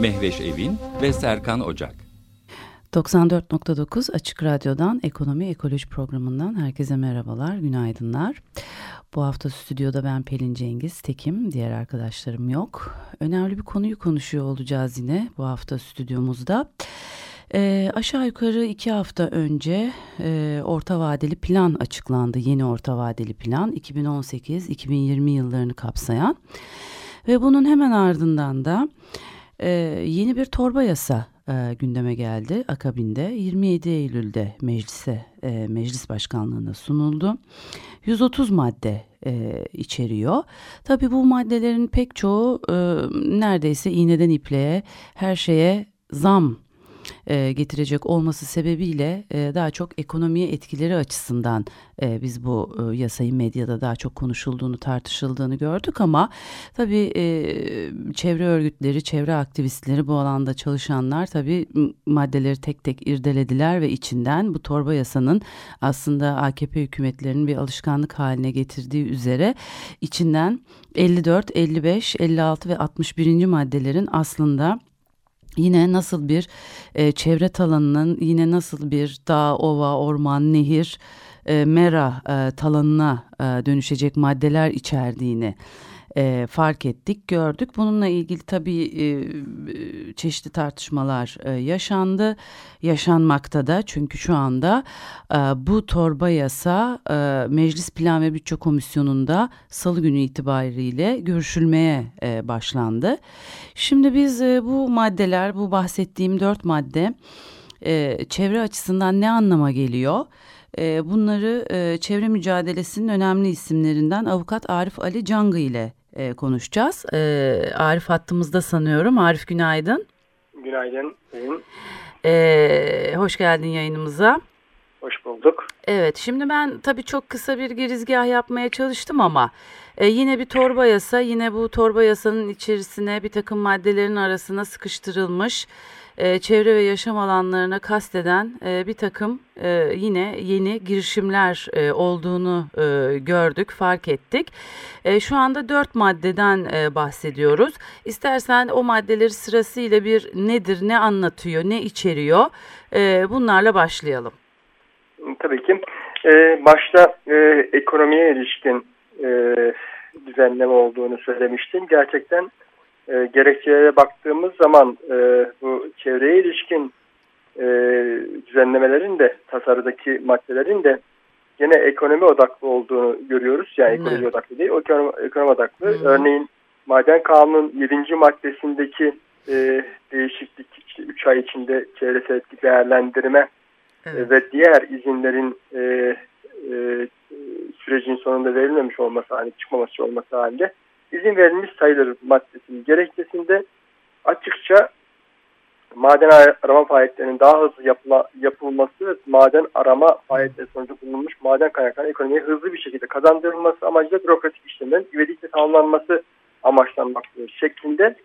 Mehveş Evin ve Serkan Ocak. 94.9 Açık Radyo'dan Ekonomi Ekoloji Programı'ndan herkese merhabalar, günaydınlar. Bu hafta stüdyoda ben Pelin Cengiz, tekim, diğer arkadaşlarım yok. Önemli bir konuyu konuşuyor olacağız yine bu hafta stüdyomuzda. E, aşağı yukarı iki hafta önce e, orta vadeli plan açıklandı. Yeni orta vadeli plan 2018-2020 yıllarını kapsayan. Ve bunun hemen ardından da e, yeni bir torba yasa e, gündeme geldi akabinde 27 Eylül'de meclise e, meclis başkanlığına sunuldu. 130 madde e, içeriyor. Tabii bu maddelerin pek çoğu e, neredeyse iğneden ipliğe her şeye zam e, getirecek olması sebebiyle e, daha çok ekonomiye etkileri açısından e, biz bu yasayı medyada daha çok konuşulduğunu tartışıldığını gördük ama tabii çevre örgütleri, çevre aktivistleri bu alanda çalışanlar tabii maddeleri tek tek irdelediler ve içinden bu torba yasanın aslında AKP hükümetlerinin bir alışkanlık haline getirdiği üzere içinden 54, 55, 56 ve 61. maddelerin aslında yine nasıl bir e, çevre talanının yine nasıl bir dağ, ova, orman, nehir, e, mera e, talanına e, dönüşecek maddeler içerdiğini e, fark ettik, gördük. Bununla ilgili tabii e, çeşitli tartışmalar e, yaşandı, yaşanmakta da. Çünkü şu anda e, bu torba yasa e, Meclis Plan ve Bütçe Komisyonu'nda salı günü itibariyle görüşülmeye e, başlandı. Şimdi biz e, bu maddeler, bu bahsettiğim dört madde e, çevre açısından ne anlama geliyor? E, bunları e, çevre mücadelesinin önemli isimlerinden avukat Arif Ali Cangı ile e, konuşacağız. E, Arif hattımızda sanıyorum. Arif günaydın. Günaydın. E, hoş geldin yayınımıza. Hoş bulduk. Evet şimdi ben tabii çok kısa bir girizgah yapmaya çalıştım ama e, yine bir torba yasa yine bu torba yasanın içerisine bir takım maddelerin arasına sıkıştırılmış e, çevre ve yaşam alanlarına kasteden e, bir takım e, yine yeni girişimler e, olduğunu e, gördük, fark ettik. E, şu anda dört maddeden e, bahsediyoruz. İstersen o maddeleri sırasıyla bir nedir, ne anlatıyor, ne içeriyor e, bunlarla başlayalım. Tabii ki. Ee, başta e, ekonomiye ilişkin e, düzenleme olduğunu söylemiştin. Gerçekten e, gerekçelere baktığımız zaman e, bu çevreye ilişkin e, düzenlemelerin de tasarıdaki maddelerin de gene ekonomi odaklı olduğunu görüyoruz. Yani ekonomi evet. odaklı değil, ekonomi, ekonomi odaklı. Hı. Örneğin Maden Kanunun 7. maddesindeki e, değişiklik işte 3 ay içinde çevresel etki değerlendirme evet. e, ve diğer izinlerin e, e, sürecin sonunda verilmemiş olması halinde, çıkmaması olması halinde izin verilmiş sayılır maddesinin gerekçesinde açıkça maden arama faaliyetlerinin daha hızlı yapıla, yapılması, maden arama faaliyetleri sonucu bulunmuş maden kaynaklarının ekonomiye hızlı bir şekilde kazandırılması amacıyla bürokratik işlemlerin ivedilikle tamamlanması amaçlanmaktadır şeklinde.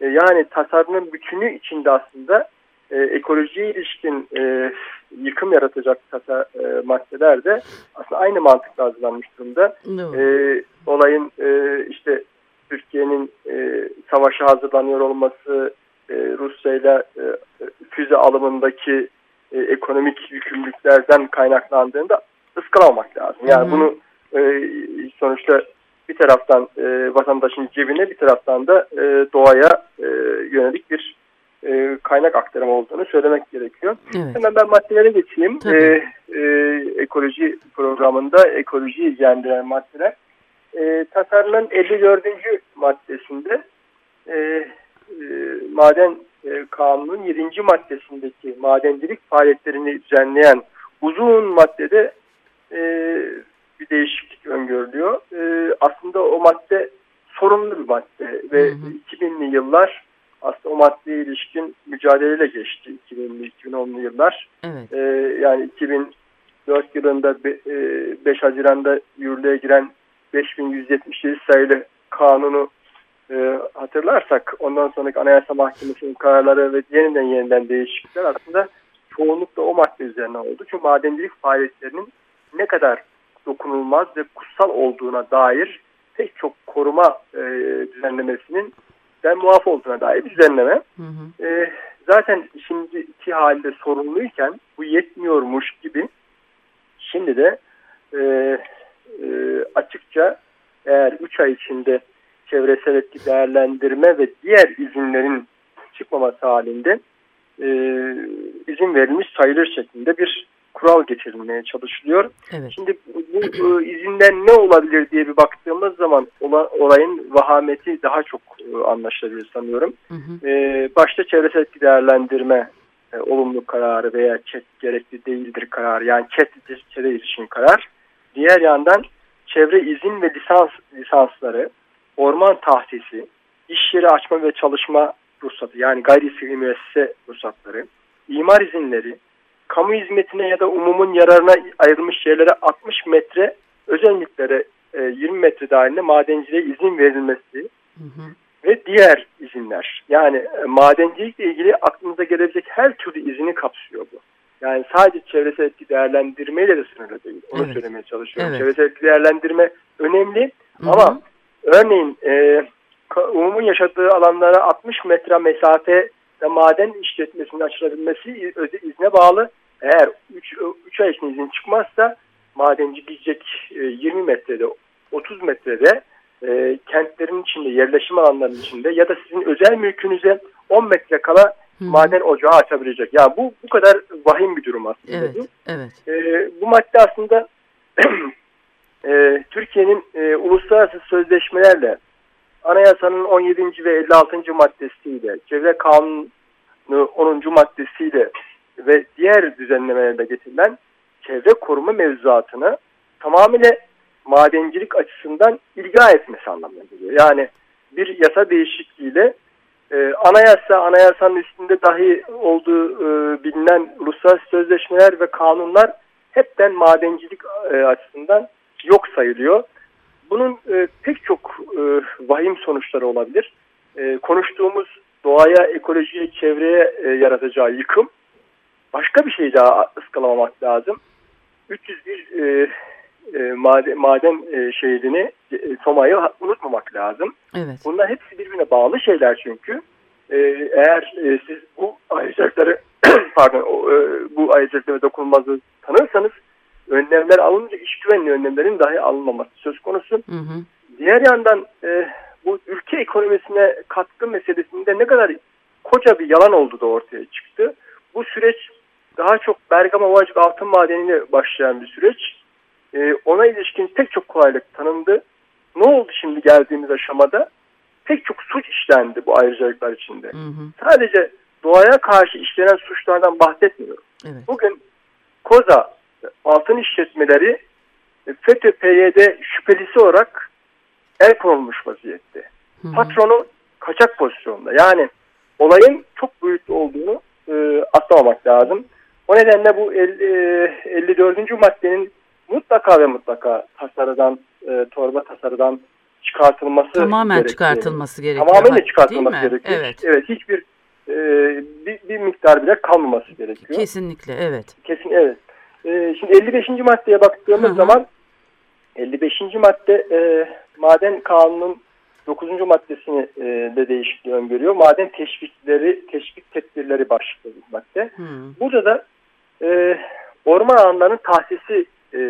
E, yani tasarımın bütünü içinde aslında e, ekolojiye ilişkin e, yıkım yaratacak tasa, e, maddeler de aslında aynı mantıkla hazırlanmış durumda. No. E, olayın e, işte Türkiye'nin e, savaşa hazırlanıyor olması, e, Rusya ile e, füze alımındaki e, ekonomik yükümlülüklerden kaynaklandığında ıskalamak lazım. Yani -hı. bunu e, sonuçta bir taraftan e, vatandaşın cebine bir taraftan da e, doğaya e, yönelik bir e, kaynak aktarımı olduğunu söylemek gerekiyor. Evet. Hemen ben maddelere geçeyim. E, e, ekoloji programında ekoloji ilgilendiren maddeler. E, tasarının 54. maddesinde e, e, maden e, kanunun 7. maddesindeki madencilik faaliyetlerini düzenleyen uzun maddede e, bir değişiklik öngörülüyor. E, aslında o madde sorunlu bir madde ve hı hı. 2000'li yıllar aslında o maddeye ilişkin mücadeleyle geçti 2000-2010'lu yıllar. Evet. E, yani 2004 yılında 5 Haziran'da yürürlüğe giren 5177 sayılı kanunu e, hatırlarsak ondan sonraki Anayasa Mahkemesi'nin kararları ve yeniden yeniden değişiklikler aslında çoğunlukla o madde üzerine oldu. Çünkü madencilik faaliyetlerinin ne kadar dokunulmaz ve kutsal olduğuna dair pek çok koruma e, düzenlemesinin ben muaf olduğuna dair bir düzenleme. Hı hı. E, zaten şimdiki halde sorumluyken bu yetmiyormuş gibi şimdi de e, e, açıkça eğer 3 ay içinde çevresel etki değerlendirme ve diğer izinlerin çıkmaması halinde e, izin verilmiş sayılır şeklinde bir kural geçirilmeye çalışılıyor. Evet. Şimdi bu e, izinden ne olabilir diye bir baktığımız zaman olayın vahameti daha çok e, anlaşılabilir sanıyorum. Hı hı. E, başta çevresel etki değerlendirme e, olumlu kararı veya çet gerekli değildir kararı yani çet çete ilişkin karar. Diğer yandan çevre izin ve lisans lisansları, orman tahsisi, iş yeri açma ve çalışma ruhsatı yani gayri sivil müessese ruhsatları, imar izinleri, kamu hizmetine ya da umumun yararına ayrılmış yerlere 60 metre özel mülklere e, 20 metre dahilinde madenciliğe izin verilmesi hı hı. ve diğer izinler. Yani e, madencilikle ilgili aklınıza gelebilecek her türlü izini kapsıyor bu. Yani sadece çevresel etki değerlendirmeyle de sınırlı değil. Onu evet. söylemeye çalışıyorum. Evet. Çevresel etki değerlendirme önemli hı hı. ama örneğin e, umumun yaşadığı alanlara 60 metre mesafe maden işletmesinin açılabilmesi izne bağlı. Eğer 3 ay içinde izin çıkmazsa madenci gidecek 20 e, metrede 30 metrede e, kentlerin içinde yerleşim alanlarının içinde ya da sizin özel mülkünüze 10 metre kala Hı. maden ocağı açabilecek. Ya yani bu bu kadar vahim bir durum aslında. Evet, bu. evet. E, bu madde aslında e, Türkiye'nin e, uluslararası sözleşmelerle anayasanın 17. ve 56. maddesiyle, çevre kanunu 10. maddesiyle ve diğer düzenlemelerde getirilen çevre koruma mevzuatını tamamıyla madencilik açısından ilga etmesi anlamına geliyor. Yani bir yasa değişikliğiyle e, anayasa, anayasanın üstünde dahi olduğu e, bilinen uluslararası sözleşmeler ve kanunlar hepten madencilik e, açısından yok sayılıyor. Bunun e, pek çok e, vahim sonuçları olabilir. E, konuştuğumuz doğaya, ekolojiye, çevreye e, yaratacağı yıkım başka bir şey daha ıskalamamak lazım. 301 e, e, maden, maden e, şehidini e, Soma'yı unutmamak lazım. Evet. Bunlar hepsi birbirine bağlı şeyler çünkü. E, eğer e, siz bu ayrıcalıkları pardon o, e, bu ayrıcalıklara dokunulmazı tanırsanız önlemler alınca iş güvenliği önlemlerin dahi alınmaması söz konusu. Hı hı. Diğer yandan e, bu ülke ekonomisine katkı meselesinde ne kadar koca bir yalan olduğu da ortaya çıktı. Bu süreç daha çok Bergama Ovacık altın madeniyle başlayan bir süreç. E, ona ilişkin pek çok kolaylık tanındı. Ne oldu şimdi geldiğimiz aşamada? Pek çok suç işlendi bu ayrıcalıklar içinde. Hı hı. Sadece doğaya karşı işlenen suçlardan bahsetmiyorum. Evet. Bugün Koza altın işletmeleri FETÖ-PYD şüphelisi olarak el konulmuş vaziyette. Hı hı. Patronu kaçak pozisyonda. Yani olayın çok büyük olduğunu e, atlamamak lazım. O nedenle bu 50, 54. E, maddenin mutlaka ve mutlaka tasarıdan, e, torba tasarıdan çıkartılması Tamamen gerekiyor. çıkartılması gerekiyor. Tamamen çıkartılması gerekiyor. Evet. evet hiçbir e, bir, bir miktar bile kalmaması gerekiyor. Kesinlikle evet. Kesin evet. E, şimdi 55. maddeye baktığımız Hı -hı. zaman 55. madde e, maden kanunun 9. maddesini e, de değişikliği öngörüyor. Maden teşvikleri, teşvik tedbirleri başlıklı bir madde. Hmm. Burada da e, orman alanlarının tahsisi e,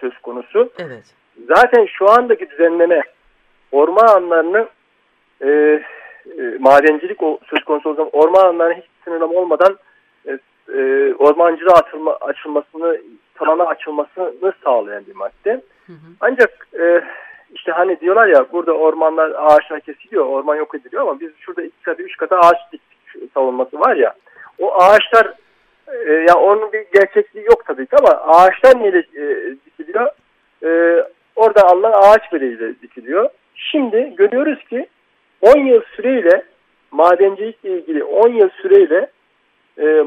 söz konusu. Evet. Zaten şu andaki düzenleme orman alanlarını e, e, madencilik o, söz konusu olan orman alanlarına hiç sınırlama olmadan e, e, ormancılığa açılma, açılmasını, talana açılmasını sağlayan bir madde. Hı hı. Ancak e, işte hani diyorlar ya burada ormanlar ağaçlar kesiliyor, orman yok ediliyor ama biz şurada iki katı, üç katı ağaç diktik savunması var ya. O ağaçlar e, ya onun bir gerçekliği yok tabii ki ama ağaçlar neyle e, dikiliyor? E, orada alınan ağaç bedeğiyle dikiliyor. Şimdi görüyoruz ki 10 yıl süreyle madencilikle ilgili 10 yıl süreyle e,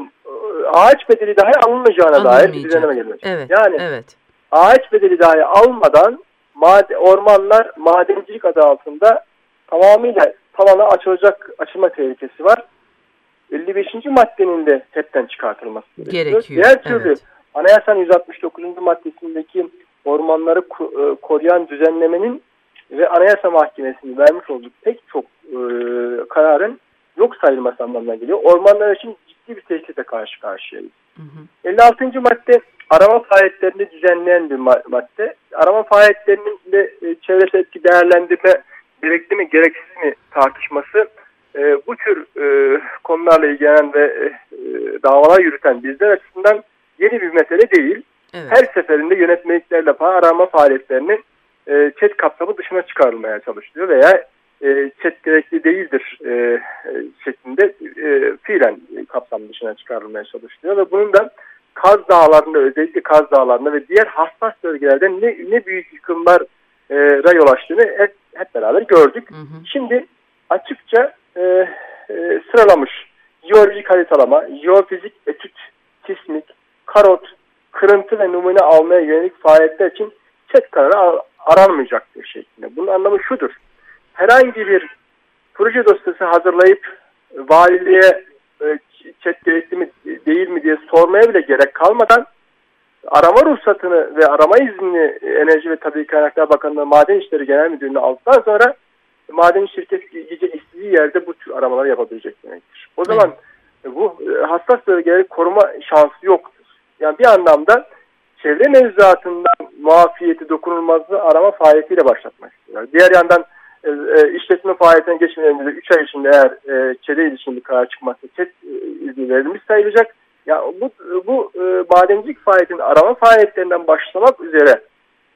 ağaç bedeli dahi alınmayacağına dair bir düzenleme gelmiş. Evet, yani evet. ağaç bedeli dahi almadan mad ormanlar madencilik adı altında tamamıyla tavana açılacak açılma tehlikesi var. 55. maddenin de hepten çıkartılması gerekiyor. gerekiyor. Diğer türlü evet. anayasanın 169. maddesindeki ormanları e, koruyan düzenlemenin ve Anayasa Mahkemesi'nin vermiş olduğu pek çok e, kararın yok sayılması anlamına geliyor. Ormanlar için ciddi bir tehditle karşı karşıyayız. Hı hı. 56. madde arama faaliyetlerini düzenleyen bir madde. Arama faaliyetlerinin de e, çevresel etki değerlendirme gerekli mi gereksiz mi tartışması e, bu tür e, konularla ilgilenen ve e, davalar yürüten bizler açısından yeni bir mesele değil. Evet. Her seferinde yönetmeliklerle arama faaliyetlerinin e, chat kapsamı dışına çıkarılmaya çalışılıyor veya e, chat gerekli değildir e, şeklinde e, fiilen kapsam dışına çıkarılmaya çalışılıyor ve bunun da Kaz Dağları'nda özellikle Kaz Dağları'nda ve diğer hassas bölgelerde ne, ne büyük yıkımlara yol açtığını hep, hep beraber gördük. Hı hı. Şimdi açıkça e, e, sıralamış jeolojik haritalama, jeofizik etüt, sismik, karot, kırıntı ve numune almaya yönelik faaliyetler için chat kararı aranmayacaktır şeklinde. Bunun anlamı şudur. Herhangi bir proje dosyası hazırlayıp valiliğe e, chat gerekli mi değil mi diye sormaya bile gerek kalmadan arama ruhsatını ve arama iznini Enerji ve Tabii Kaynaklar Bakanlığı Maden İşleri Genel Müdürlüğü'ne aldıktan sonra maden şirket gece istediği yerde bu tür aramalar yapabilecek demektir. O zaman bu e, hassas bölgeleri koruma şansı yoktur. Yani bir anlamda çevre mevzuatından muafiyeti dokunulmazlığı arama faaliyetiyle başlatmak istiyorlar. Diğer yandan e, e işletme faaliyetine geçmeden önce 3 ay içinde eğer e, çevre ilişkin bir karar çıkmazsa çet e, izni verilmiş sayılacak. Ya bu bu e, madencilik faaliyetinin arama faaliyetlerinden başlamak üzere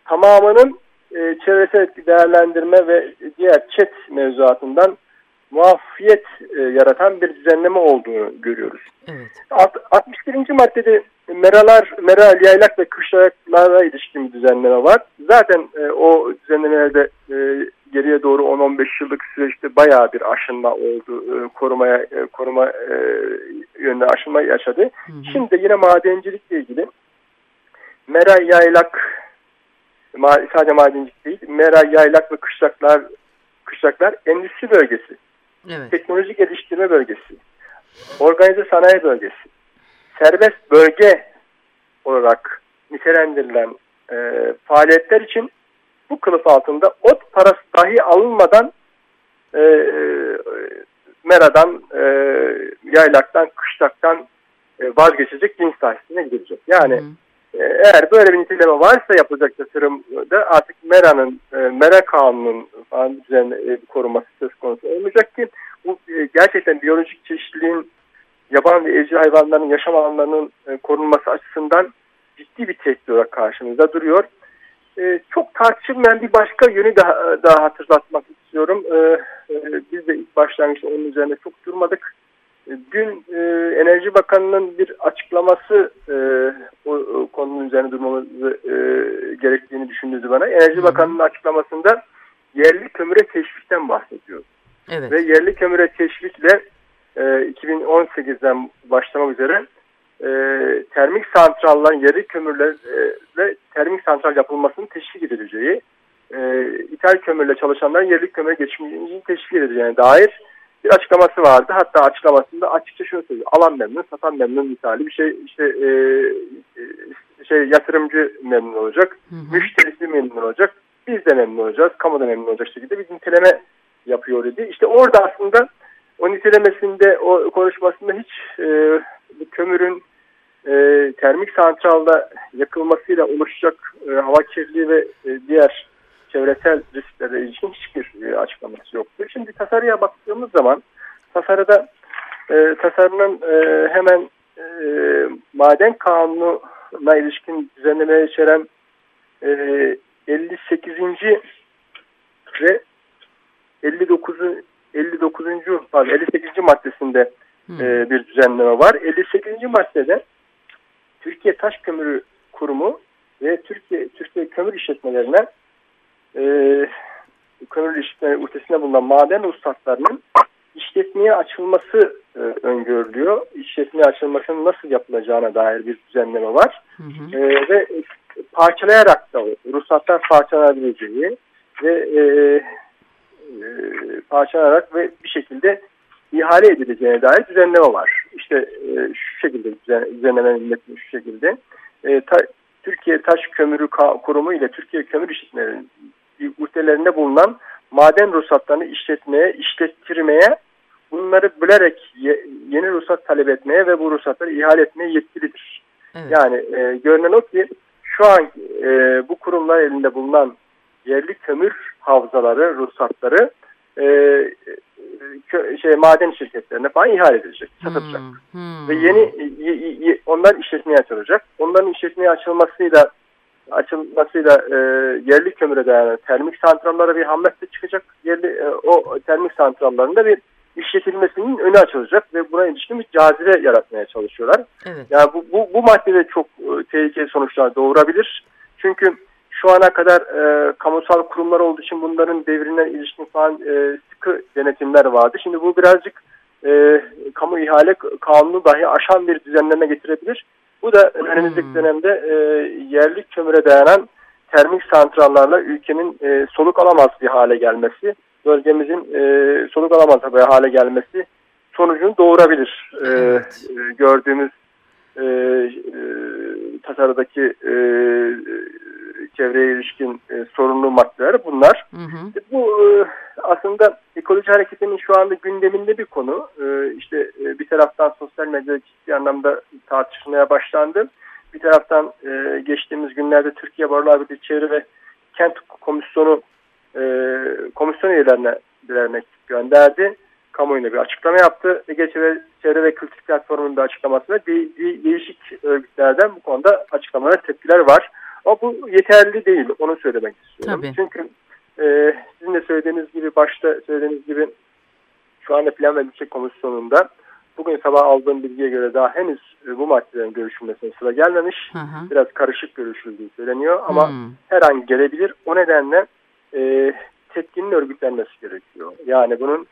tamamının e, çevresel değerlendirme ve diğer çet mevzuatından muafiyet e, yaratan bir düzenleme olduğunu görüyoruz. Evet. 61. maddede meralar, mera, yaylak ve kışlaklara ilişkin bir düzenleme var. Zaten e, o düzenlemelerde e, geriye doğru 10-15 yıllık süreçte bayağı bir aşınma oldu. E, korumaya e, koruma e, yönünde aşınma yaşadı. Hı hı. Şimdi yine madencilikle ilgili mera, yaylak sadece madencilik değil, mera, yaylak ve kışlaklar kışlaklar endüstri bölgesi. Evet. Teknolojik geliştirme bölgesi. Organize sanayi bölgesi serbest bölge olarak nitelendirilen e, faaliyetler için bu kılıf altında ot parası dahi alınmadan e, meradan, e, yaylaktan, kışlaktan e, vazgeçecek cins sahibine gidilecek. Yani e, eğer böyle bir niteleme varsa yapılacak yatırımda artık meranın, e, mera kanunun falan üzerine e, koruması söz konusu olmayacak ki bu e, gerçekten biyolojik çeşitliliğin yaban ve evcil hayvanların yaşam alanlarının e, korunması açısından ciddi bir tehdit olarak karşımızda duruyor. E, çok tartışılmayan bir başka yönü daha, daha hatırlatmak istiyorum. E, e, biz de ilk başlangıçta onun üzerine çok durmadık. E, dün e, Enerji Bakanı'nın bir açıklaması e, o, o konunun üzerine durmamızı e, gerektiğini düşündürdü bana. Enerji Bakanı'nın açıklamasında yerli kömüre teşvikten bahsediyor. Evet. Ve yerli kömüre teşvikle 2018'den ee, başlamak üzere e, termik santralların yerli kömürlerle termik santral yapılmasının teşvik edileceği, e, ithal kömürle çalışanların yerli kömüre geçmeyeceğini teşvik edileceğine dair bir açıklaması vardı. Hatta açıklamasında açıkça şunu söylüyor. Alan memnun, satan memnun misali bir şey işte e, e, şey yatırımcı memnun olacak, hı hı. müşterisi memnun olacak, biz de memnun olacağız, kamu da memnun olacak şekilde bir niteleme yapıyor dedi. İşte orada aslında o nitelemesinde, o konuşmasında hiç e, kömürün e, termik santralda yakılmasıyla oluşacak e, hava kirliliği ve e, diğer çevresel risklere ilişkin hiçbir e, açıklaması yoktu. Şimdi tasarıya baktığımız zaman tasarıda e, tasarının e, hemen e, maden kanununa ilişkin düzenlemeye içeren e, 58. ve 59. 59. pardon 58. maddesinde hmm. e, bir düzenleme var. 58. maddede Türkiye Taş Kömürü Kurumu ve Türkiye Türkiye Kömür İşletmelerine e, kömür işletmeleri ülkesinde bulunan maden ruhsatlarının işletmeye açılması e, öngörülüyor. İşletmeye açılmasının nasıl yapılacağına dair bir düzenleme var. Hı hı. E, ve parçalayarak da ruhsatlar parçalanabileceği ve e, e, parçalanarak ve bir şekilde ihale edileceğine dair düzenleme var. İşte e, şu şekilde düzenlemenin metni şu şekilde. E, ta, Türkiye Taş Kömürü Kurumu ile Türkiye Kömür İşletmelerinin ülkelerinde bulunan maden ruhsatlarını işletmeye, işlettirmeye, bunları bölerek ye, yeni ruhsat talep etmeye ve bu ruhsatları ihale etmeye yetkilidir. Evet. Yani e, görünen o ki şu an e, bu kurumlar elinde bulunan yerli kömür havzaları, ruhsatları e, kö, şey maden şirketlerine falan ihale edilecek, satılacak. Hmm, hmm. Ve yeni y, y, onlar işletmeye açılacak. Onların işletmeye açılmasıyla açılmasıyla e, yerli kömüre dayanan termik santrallara bir hamlette çıkacak. Yerli e, o termik santralların da bir işletilmesinin önü açılacak ve buna ilişkin bir cazibe yaratmaya çalışıyorlar. Evet. Yani bu, bu, bu maddede çok e, tehlikeli sonuçlar doğurabilir. Çünkü şu ana kadar e, kamusal kurumlar olduğu için bunların devrine ilişkin falan e, sıkı denetimler vardı. Şimdi bu birazcık e, kamu ihale kanunu dahi aşan bir düzenleme getirebilir. Bu da önümüzdeki hmm. dönemde e, yerli kömüre dayanan termik santrallarla ülkenin e, soluk alamaz bir hale gelmesi, bölgemizin e, soluk alamaz bir hale gelmesi sonucunu doğurabilir. E, evet. E, gördüğümüz e, e, tasarıdaki e, çevreye ilişkin e, sorunlu maddeler bunlar. Hı hı. E, bu e, aslında ekoloji hareketinin şu anda gündeminde bir konu. E, işte e, bir taraftan sosyal medyada ciddi anlamda tartışılmaya başlandı. Bir taraftan e, geçtiğimiz günlerde Türkiye Barolar Birliği Çevre ve Kent Komisyonu e, komisyon üyelerine birer mektup gönderdi. Kamuoyuna bir açıklama yaptı. Ege Çevre, Çevre ve Kültür Platformu'nun bir açıklaması ve de, de, değişik örgütlerden bu konuda açıklamalar, tepkiler var. Ama bu yeterli değil. Onu söylemek istiyorum. Tabii. Çünkü e, sizin de söylediğiniz gibi başta söylediğiniz gibi şu anda Plan ve Bütçe Komisyonu'nda bugün sabah aldığım bilgiye göre daha henüz e, bu maddelerin görüşülmesine sıra gelmemiş. Hı hı. Biraz karışık görüşüldüğü söyleniyor ama hı. her an gelebilir. O nedenle e, tepkinin örgütlenmesi gerekiyor. Yani bunun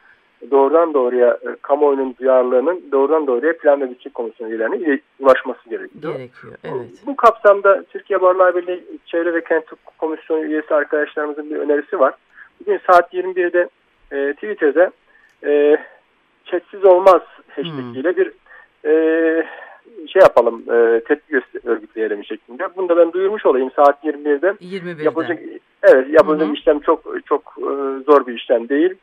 doğrudan doğruya e, kamuoyunun duyarlılığının doğrudan doğruya plan ve bütçe komisyonu üyelerine ulaşması gerekiyor. Gerekiyor, evet. Bu, kapsamda Türkiye Barlar Birliği Çevre ve Kent Komisyonu üyesi arkadaşlarımızın bir önerisi var. Bugün saat 21'de e, Twitter'da e, chatsiz olmaz hashtag ile hmm. bir e, şey yapalım, e, tepki örgütleyelim şeklinde. Bunu da ben duyurmuş olayım saat 21'de. 21'de. Yapılacak, evet, yapılacak Hı -hı. işlem çok çok e, zor bir işlem değil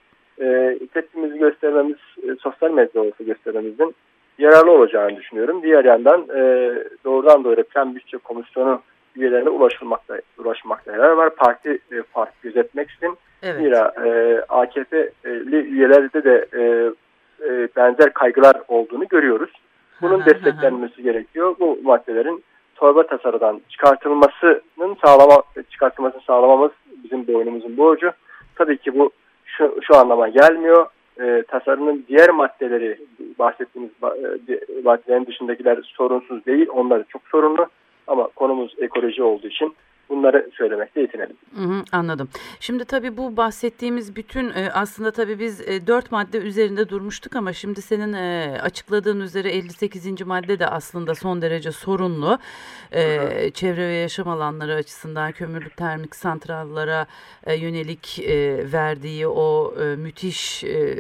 e, tepkimizi göstermemiz, e, sosyal medya olsa göstermemizin yararlı olacağını düşünüyorum. Diğer yandan e, doğrudan doğruya plan bütçe komisyonu üyelerine ulaşılmakta, ulaşmakta yarar var. Parti e, parti gözetmek için evet. zira e, AKP'li üyelerde de e, e, benzer kaygılar olduğunu görüyoruz. Bunun desteklenmesi gerekiyor. Bu maddelerin torba tasarıdan çıkartılmasının sağlama çıkartılmasını sağlamamız bizim boynumuzun borcu. Tabii ki bu şu, şu anlama gelmiyor. E, tasarının diğer maddeleri bahsettiğimiz e, maddelerin dışındakiler sorunsuz değil. Onları çok sorunlu ama konumuz ekoloji olduğu için bunları söylemekte yetinelim. Hı hı, anladım. Şimdi tabii bu bahsettiğimiz bütün e, aslında tabii biz e, 4 madde üzerinde durmuştuk ama şimdi senin e, açıkladığın üzere 58. madde de aslında son derece sorunlu. E, hı hı. Çevre ve yaşam alanları açısından kömürlük termik santrallara e, yönelik e, verdiği o e, müthiş e,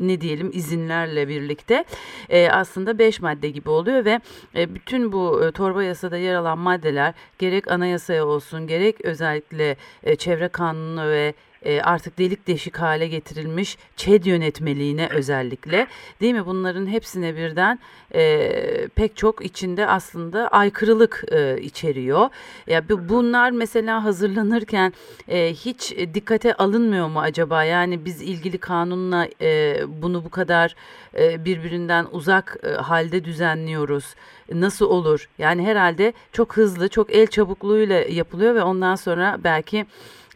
ne diyelim izinlerle birlikte e, aslında 5 madde gibi oluyor ve e, bütün bu e, torba yasada yer alan maddeler gerek anayasa anayasaya olsun gerek. Özellikle e, çevre kanunu ve e, artık delik deşik hale getirilmiş ÇED yönetmeliğine özellikle değil mi? Bunların hepsine birden e, pek çok içinde aslında aykırılık e, içeriyor. Ya bunlar mesela hazırlanırken e, hiç dikkate alınmıyor mu acaba? Yani biz ilgili kanunla e, bunu bu kadar e, birbirinden uzak e, halde düzenliyoruz. Nasıl olur? Yani herhalde çok hızlı, çok el çabukluğuyla yapılıyor ve ondan sonra belki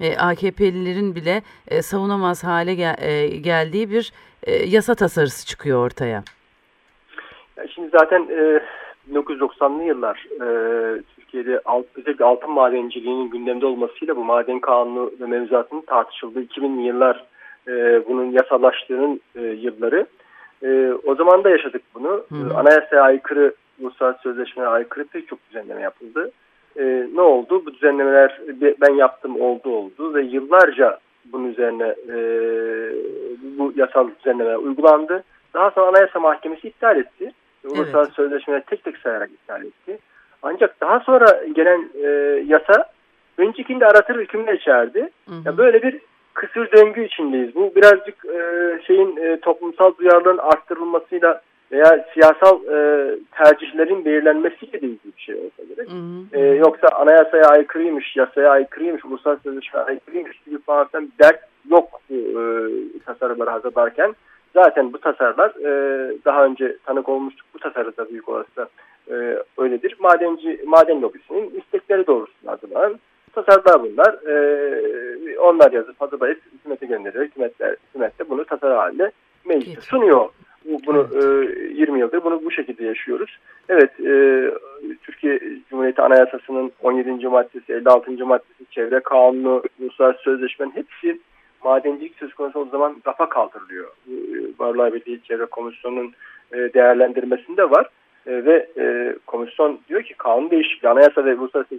e, AKP'lilerin bile e, savunamaz hale gel, e, geldiği bir e, yasa tasarısı çıkıyor ortaya. Şimdi zaten e, 1990'lı yıllar e, Türkiye'de alt, özellikle altın madenciliğinin gündemde olmasıyla bu maden kanunu ve mevzuatının tartışıldığı 2000'li yıllar e, bunun yasalaştığının e, yılları. E, o zaman da yaşadık bunu. Hı. Anayasaya aykırı, uluslararası sözleşmeye aykırı pek çok düzenleme yapıldı. E, ne oldu? Bu düzenlemeler ben yaptım oldu oldu ve yıllarca bunun üzerine e, bu yasal düzenlemeler uygulandı. Daha sonra Anayasa Mahkemesi iptal etti. Evet. Uluslararası sözleşmeleri tek tek sayarak iptal etti. Ancak daha sonra gelen e, yasa öncekinde aratır hükümle içerdi. Hı hı. Ya böyle bir kısır döngü içindeyiz. Bu birazcık e, şeyin e, toplumsal duyarlılığın arttırılmasıyla veya siyasal e, tercihlerin belirlenmesiyle de ilgili bir şey olsa gerek. Hı hı. E, yoksa anayasaya aykırıymış, yasaya aykırıymış, uluslararası sözleşmeye aykırıymış gibi falan dert yok bu e, tasarımları hazırlarken. Zaten bu tasarılar e, daha önce tanık olmuştuk. Bu tasarıda büyük olasılıkla e, öyledir. Madenci, maden lobisinin istekleri doğrultusunda hazırlanan tasarılar bunlar. E, onlar yazıp hazırlayıp hükümete gönderiyor. Hükümetler, hükümet de bunu tasarı halinde meclise sunuyor. Bunu evet. e, 20 yıldır bunu bu şekilde yaşıyoruz. Evet, e, Türkiye Cumhuriyeti Anayasası'nın 17. maddesi, 56. maddesi, çevre kanunu, uluslararası sözleşmenin hepsi madencilik söz konusu olduğu zaman rafa kaldırılıyor. E, Varlığa Birliği Çevre Komisyonu'nun e, değerlendirmesinde var. E, ve e, komisyon diyor ki kanun değişikliği anayasa ve uluslararası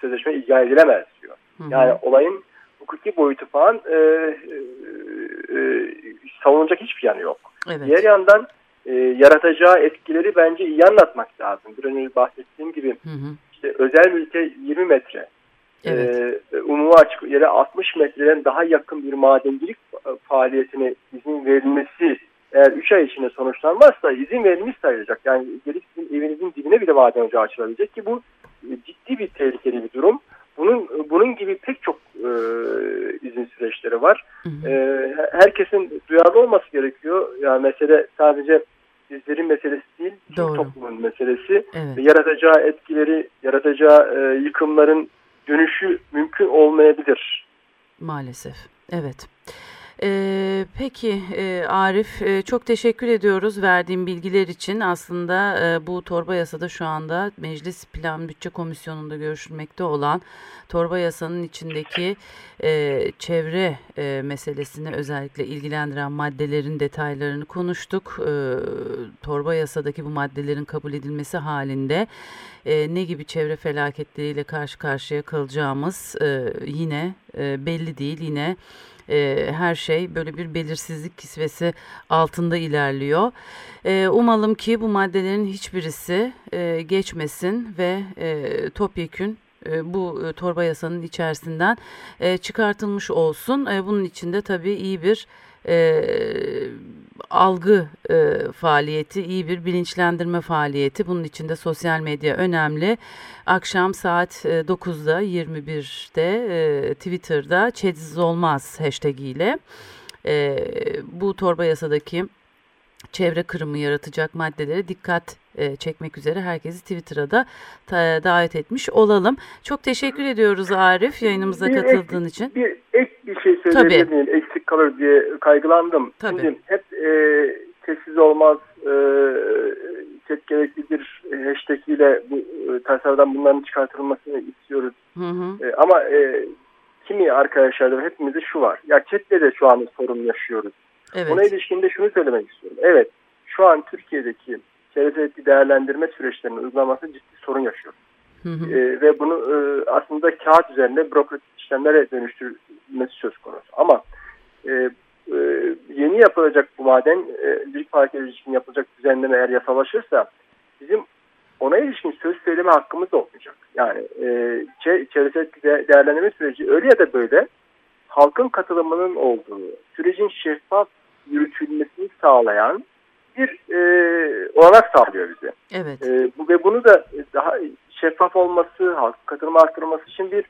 sözleşme icra edilemez diyor. Hı hı. Yani olayın hukuki boyutu falan e, e, e, savunacak hiçbir yanı yok. Evet. Diğer yandan e, yaratacağı etkileri bence iyi anlatmak lazım. Bir önce bahsettiğim gibi hı hı. işte özel mülke 20 metre, evet. e, umuma açık yere 60 metreden daha yakın bir madencilik faaliyetine izin verilmesi eğer 3 ay içinde sonuçlanmazsa izin verilmiş sayılacak. Yani gelip sizin evinizin dibine bile maden ocağı açılabilecek ki bu ciddi bir tehlikeli bir durum. Bunun bunun gibi pek çok e, izin süreçleri var. Hı hı. E, herkesin duyarlı olması gerekiyor. Yani mesele sadece bizlerin meselesi değil, Doğru. toplumun meselesi. Evet. Yaratacağı etkileri, yaratacağı e, yıkımların dönüşü mümkün olmayabilir. Maalesef. Evet. Ee, peki e, Arif e, çok teşekkür ediyoruz verdiğim bilgiler için. Aslında e, bu torba yasada şu anda Meclis Plan Bütçe Komisyonu'nda görüşülmekte olan torba yasanın içindeki e, çevre e, meselesini özellikle ilgilendiren maddelerin detaylarını konuştuk. E, torba yasadaki bu maddelerin kabul edilmesi halinde e, ne gibi çevre felaketleriyle karşı karşıya kalacağımız e, yine e, belli değil. Yine e, her şey böyle bir belirsizlik kisvesi altında ilerliyor. E, umalım ki bu maddelerin hiçbirisi e, geçmesin ve e, topyekün e, bu e, torba yasanın içerisinden e, çıkartılmış olsun. Bunun içinde tabii iyi bir algı faaliyeti, iyi bir bilinçlendirme faaliyeti. Bunun içinde sosyal medya önemli. Akşam saat 9'da 21'de Twitter'da Çetsiz Olmaz hashtag ile bu torba yasadaki çevre kırımı yaratacak maddelere dikkat e, çekmek üzere herkesi Twitter'a da davet etmiş olalım. Çok teşekkür ediyoruz Arif yayınımıza bir katıldığın ek, için. Bir ek bir şey söyleyebilir miyim? Eksik kalır diye kaygılandım. Tabii. Şimdi hep e, sessiz olmaz, e, chat gereklidir hashtag ile bu e, tasarıdan bunların çıkartılmasını istiyoruz. Hı hı. E, ama e, kimi arkadaşlarda hepimizde şu var. Ya chatte de şu an sorun yaşıyoruz. Evet. Buna ilişkin de şunu söylemek istiyorum. Evet şu an Türkiye'deki çevresel etki değerlendirme süreçlerinin uygulaması ciddi sorun yaşıyor. Hı hı. E, ve bunu e, aslında kağıt üzerinde bürokratik işlemlere dönüştürmesi söz konusu. Ama e, e, yeni yapılacak bu maden e, faaliyetleri için yapılacak düzenleme eğer yasalaşırsa bizim ona ilişkin söz söyleme hakkımız da olmayacak. Yani e, çevresel etki değerlendirme süreci öyle ya da böyle halkın katılımının olduğu, sürecin şeffaf yürütülmesini sağlayan bir e, olanak sağlıyor bize. Evet. E, bu, ve bunu da daha şeffaf olması, halk katılımı arttırılması için bir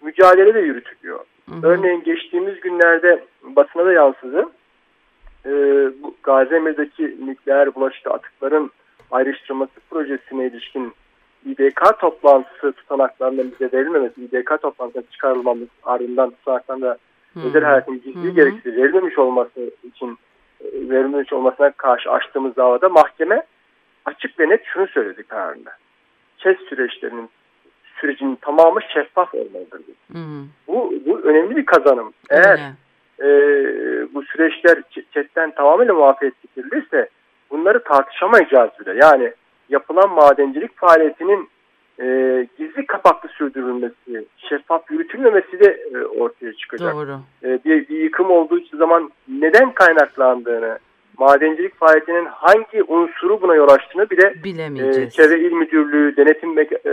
mücadele de yürütülüyor. Hı hı. Örneğin geçtiğimiz günlerde basına da yansıdı. E, bu Gaziantep'teki nükleer bulaşıcı atıkların ayrıştırılması projesine ilişkin İDK toplantısı tutanaklarının bize verilmemesi, İDK toplantısına çıkarılmamız ardından tutanaklarında özel hayatın gizli gerekçesi verilmemiş olması için verilmemiş olmasına karşı açtığımız davada mahkeme açık ve net şunu söyledi kararında. ÇES süreçlerinin sürecinin tamamı şeffaf olmalıdır. Hmm. Bu, bu önemli bir kazanım. Eğer e, bu süreçler chatten tamamıyla muafiyet getirilirse bunları tartışamayacağız bile. Yani yapılan madencilik faaliyetinin e, gizli kapaklı sürdürülmesi, şeffaf yürütülmemesi de e, ortaya çıkacak. Doğru. E, bir, bir yıkım olduğu zaman neden kaynaklandığını, madencilik faaliyetinin hangi unsuru buna yol açtığını bile bilemeyeceğiz. E, Çevre İl Müdürlüğü, denetim e, e,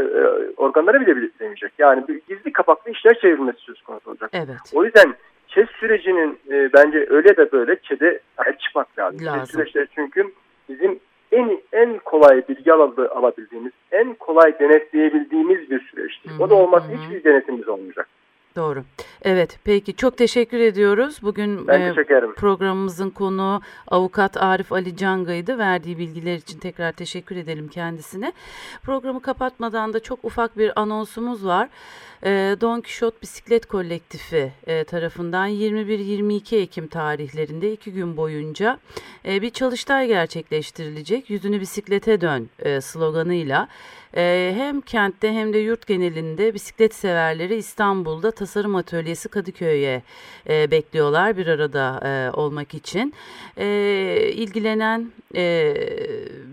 organları bile bilemeyecek. Yani bir gizli kapaklı işler çevirmesi söz konusu olacak. Evet. O yüzden ÇED sürecinin e, bence öyle de böyle ÇED'e sahip çıkmak lazım. lazım. ÇED süreçleri çünkü bizim en en kolay bilgi alabildiğimiz, en kolay denetleyebildiğimiz bir süreçtir. O da olmazsa hiçbir denetimimiz olmayacak. Doğru. Evet peki çok teşekkür ediyoruz. Bugün ben e, programımızın konu avukat Arif Ali Canga'ydı. Verdiği bilgiler için tekrar teşekkür edelim kendisine. Programı kapatmadan da çok ufak bir anonsumuz var. E, Don Quixote Bisiklet Kolektifi e, tarafından 21-22 Ekim tarihlerinde iki gün boyunca e, bir çalıştay gerçekleştirilecek. Yüzünü bisiklete dön e, sloganıyla hem kentte hem de yurt genelinde bisiklet severleri İstanbul'da tasarım atölyesi Kadıköy'e e, bekliyorlar bir arada e, olmak için. E, ilgilenen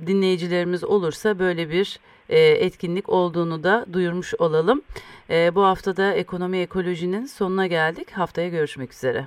dinleyicilerimiz olursa böyle bir etkinlik olduğunu da duyurmuş olalım. Bu haftada ekonomi ekolojinin sonuna geldik. Haftaya görüşmek üzere.